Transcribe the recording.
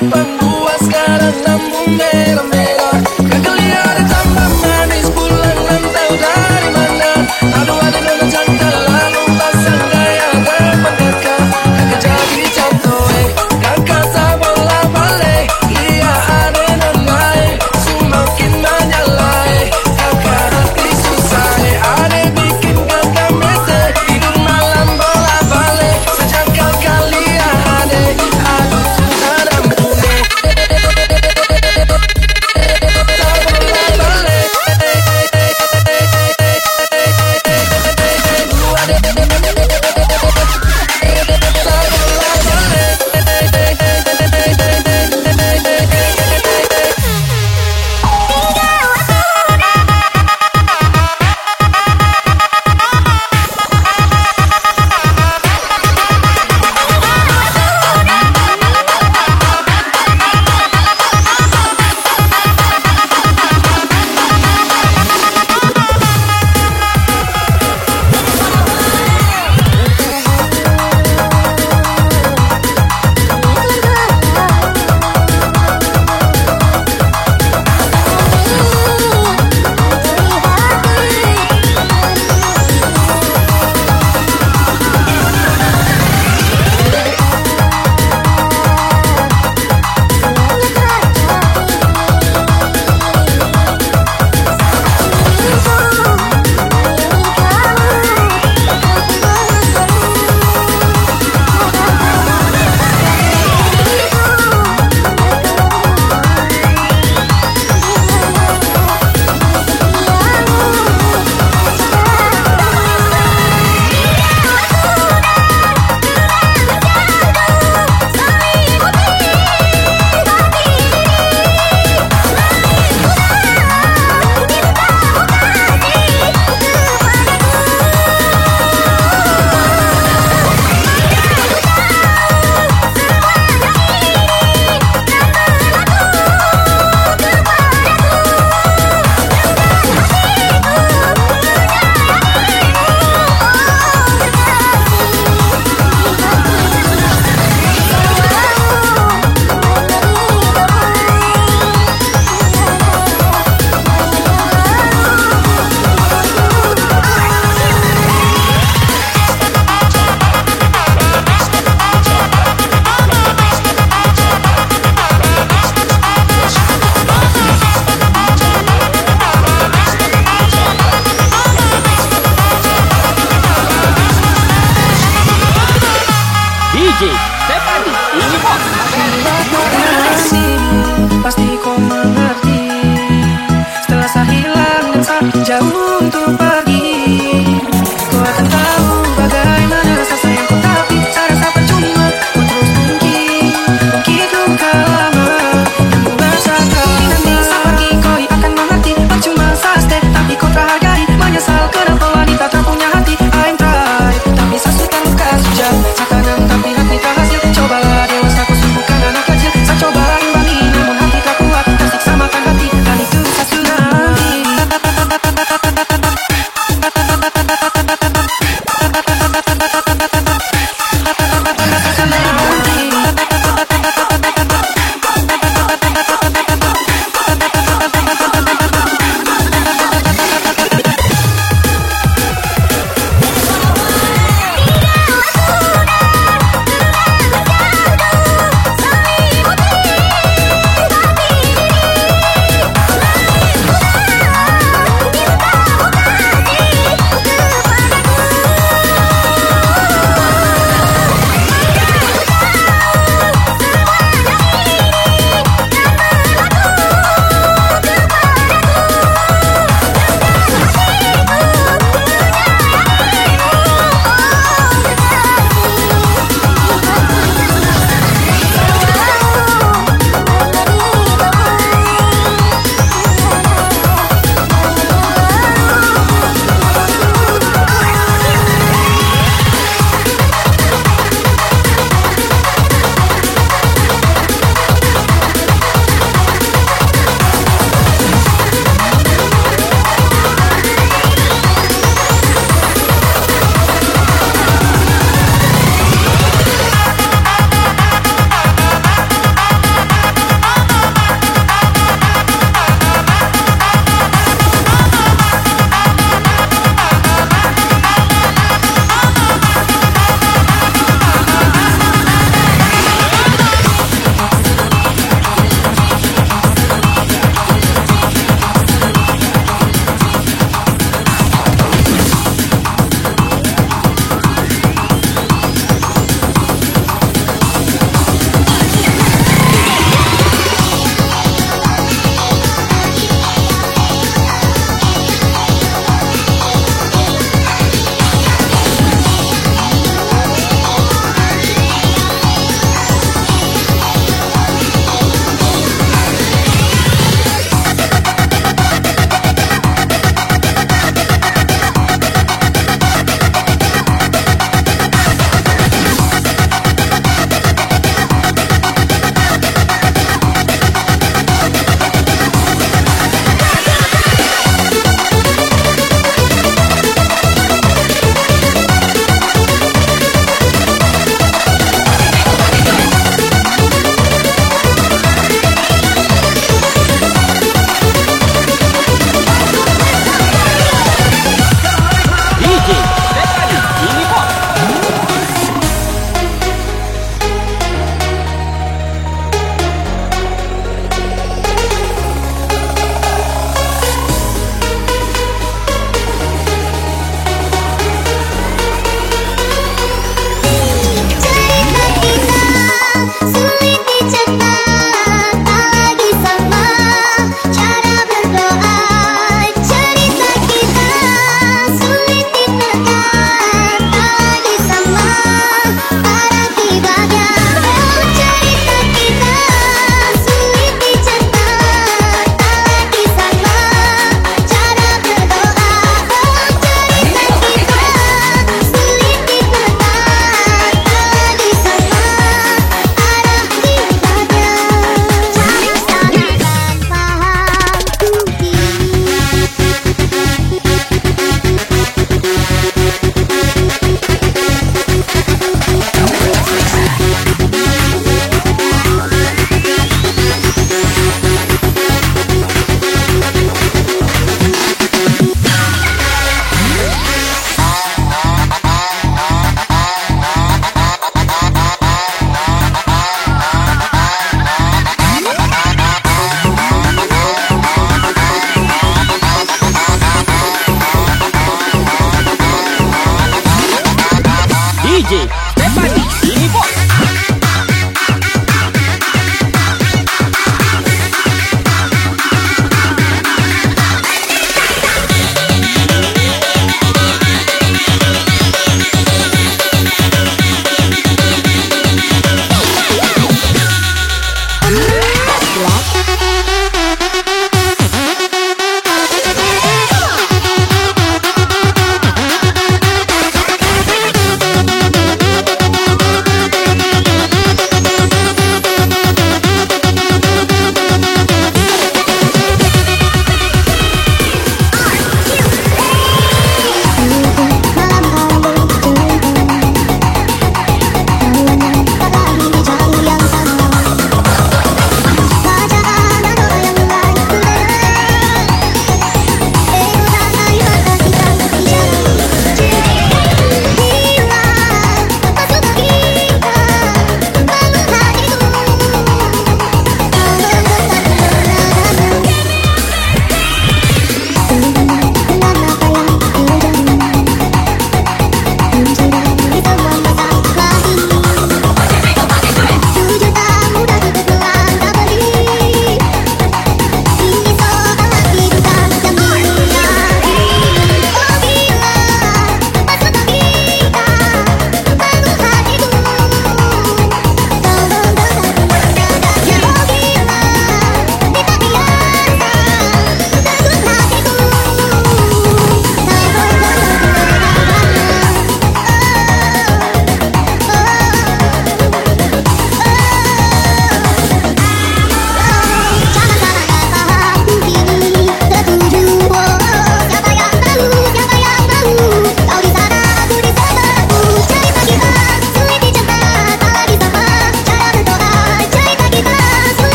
levam duas caras na mulher.